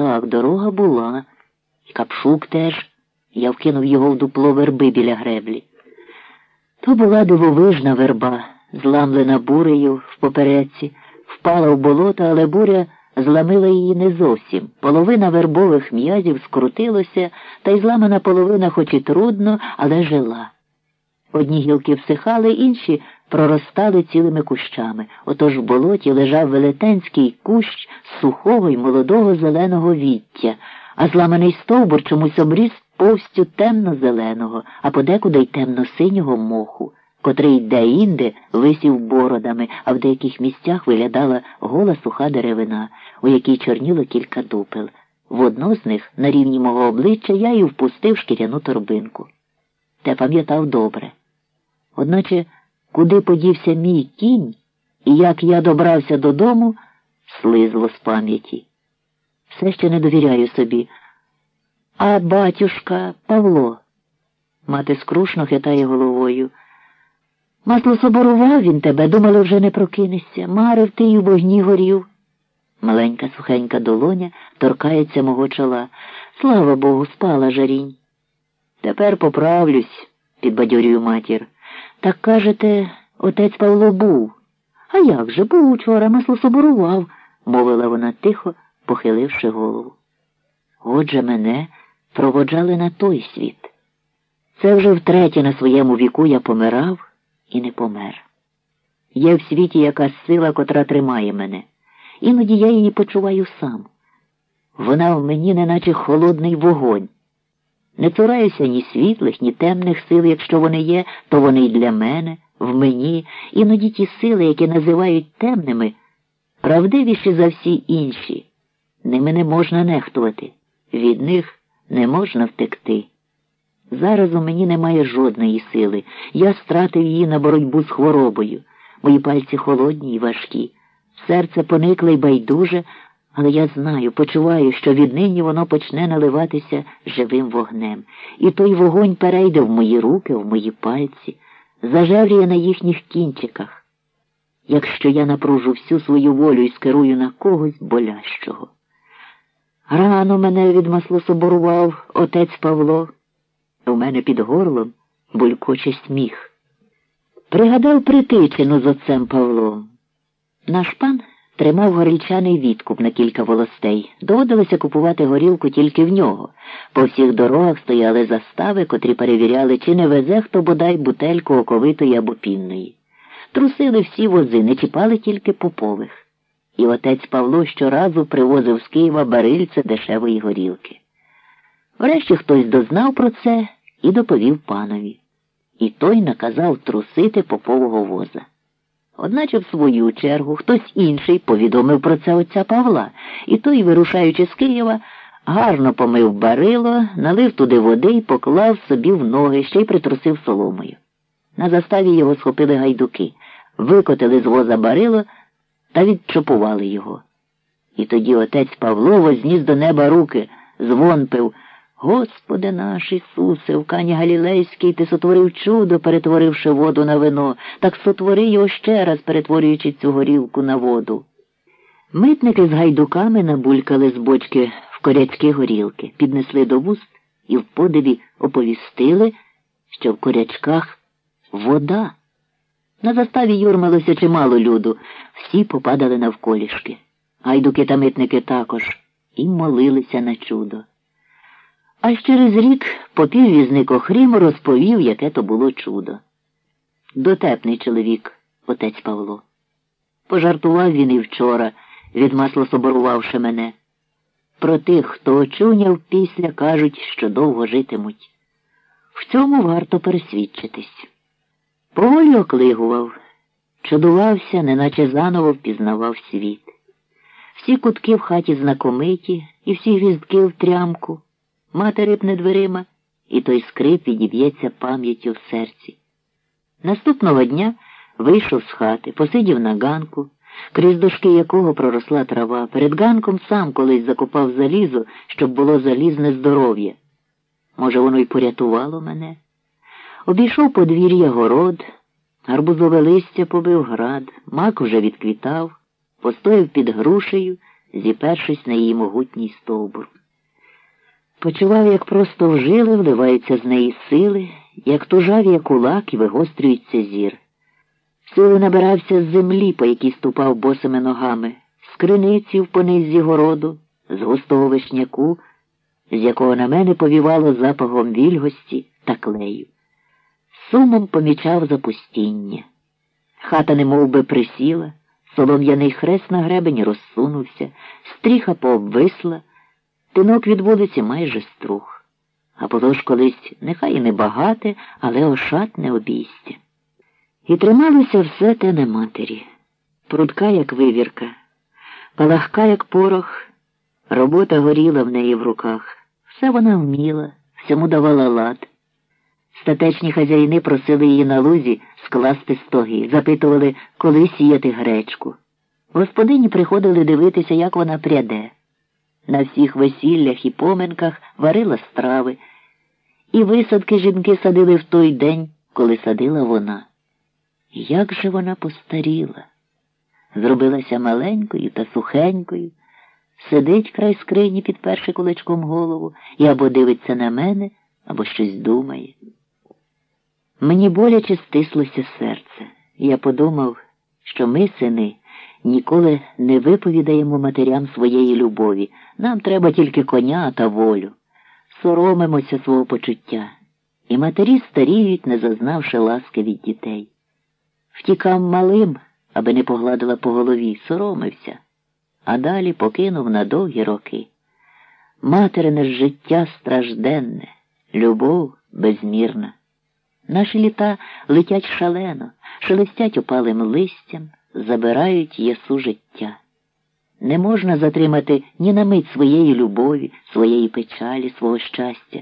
так, дорога була. І капшук теж. Я вкинув його в дупло верби біля греблі. То була дивовижна верба, зламлена бурею в попереці, впала в болото, але буря зламила її не зовсім. Половина вербових м'язів скрутилося, та й зламана половина, хоч і трудно, але жила. Одні гілки всихали, інші проростали цілими кущами. Отож в болоті лежав велетенський кущ сухого й молодого зеленого віття, а зламаний стовбур чомусь обріз повстю темно-зеленого, а подекуди й темно-синього моху, котрий де-інде висів бородами, а в деяких місцях виглядала гола суха деревина, у якій чорніло кілька дупел. В одно з них, на рівні мого обличчя, я й впустив шкіряну торбинку. Те пам'ятав добре. Одначе, куди подівся мій кінь і як я добрався додому, слизло з пам'яті. Все ще не довіряю собі. А батюшка Павло. Мати скрушно хитає головою. Масло соборував він тебе, думали, вже не прокинешся. Марив ти й у вогні горів. Маленька сухенька долоня торкається мого чола. Слава Богу, спала жарінь. Тепер поправлюсь, підбадьорюю матір. Так кажете, отець Павло був. А як же був учора, масло соборував, мовила вона тихо, похиливши голову. Отже, мене проводжали на той світ. Це вже втретє на своєму віку я помирав і не помер. Є в світі якась сила, котра тримає мене. Іноді я її почуваю сам. Вона в мені, неначе холодний вогонь. Не цураюся ні світлих, ні темних сил, якщо вони є, то вони й для мене, в мені, іноді ті сили, які називають темними, правдивіші за всі інші. Ними не можна нехтувати, від них не можна втекти. Зараз у мені немає жодної сили. Я стратив її на боротьбу з хворобою. Мої пальці холодні й важкі, серце поникле й байдуже, але я знаю, почуваю, що віднині воно почне наливатися живим вогнем, і той вогонь перейде в мої руки, в мої пальці, зажевріє на їхніх кінчиках, якщо я напружу всю свою волю і скерую на когось болящого. Рано мене від маслособорував отець Павло. У мене під горлом булькоче сміх. Пригадав притичину з отцем Павлом. Наш пан тримав горільчаний відкуп на кілька волостей. Доводилося купувати горілку тільки в нього. По всіх дорогах стояли застави, котрі перевіряли, чи не везе хто бодай бутельку оковитої або пінної. Трусили всі вози, не чіпали тільки попових. І отець Павло щоразу привозив з Києва барильце дешевої горілки. Врешті хтось дознав про це і доповів панові. І той наказав трусити попового воза. Одначе, в свою чергу, хтось інший повідомив про це отця Павла, і той, вирушаючи з Києва, гарно помив барило, налив туди води і поклав собі в ноги, ще й притрусив соломою. На заставі його схопили гайдуки, викотили з воза барило та відчопували його. І тоді отець Павло возніс до неба руки, звонпив. Господи наш Ісусе, в Кані Галілейській ти сотворив чудо, перетворивши воду на вино, так сотвори його ще раз, перетворюючи цю горілку на воду. Митники з гайдуками набулькали з бочки в коряцькі горілки, піднесли до вуст і в подиві оповістили, що в корячках вода. На заставі юрмалося чимало люду, всі попадали навколішки. Гайдуки та митники також і молилися на чудо. А через рік попіввізник Охрім розповів, яке то було чудо. Дотепний чоловік, отець Павло. Пожартував він і вчора, відмасло соборувавши мене. Про тих, хто очуняв після, кажуть, що довго житимуть. В цьому варто пересвідчитись. Поволі оклигував, чудувався, неначе заново впізнавав світ. Всі кутки в хаті знакомиті і всі гвіздки в трямку мати рипне дверима, і той скрип відіб'ється пам'яттю в серці. Наступного дня вийшов з хати, посидів на ганку, крізь дошки якого проросла трава. Перед ганком сам колись закопав залізо, щоб було залізне здоров'я. Може, воно й порятувало мене. Обійшов подвір'я город, гарбузове листя побив град, мак уже відквітав, постояв під грушею зіпершись на її могутній стовбур. Почував, як просто в жили вливаються з неї сили, як тужавіє кулак і вигострюється зір. Сили набирався з землі, по якій ступав босими ногами, з криниці в понизі городу, з густого вишняку, з якого на мене повівало запахом вільгості та клею. Сумом помічав запустіння. Хата немов би присіла, солом'яний хрест на гребені розсунувся, стріха пообвисла, тинок від вулиці майже струх. А було ж колись нехай і не багате, але ошатне обійстя. І трималося все те на матері, прудка, як вивірка, палахка, як порох, робота горіла в неї в руках. Все вона вміла, всьому давала лад. Статечні хазяїни просили її на лузі скласти стоги, запитували, коли сіяти гречку. Господині приходили дивитися, як вона пряде. На всіх весіллях і поминках варила страви, і висадки жінки садили в той день, коли садила вона. Як же вона постаріла, зробилася маленькою та сухенькою, сидить край скрині, підперши куличком голову, і або дивиться на мене, або щось думає. Мені боляче стислося серце. Я подумав, що ми, сини, ніколи не виповідаємо матерям своєї любові. Нам треба тільки коня та волю. Соромимося свого почуття. І матері старіють, не зазнавши ласки від дітей. Втікав малим, аби не погладила по голові, соромився, а далі покинув на довгі роки. Материне життя стражденне, любов безмірна. Наші літа летять шалено, шелестять опалим листям, забирають єсу життя. Не можна затримати ні на мить своєї любові, своєї печалі, свого щастя.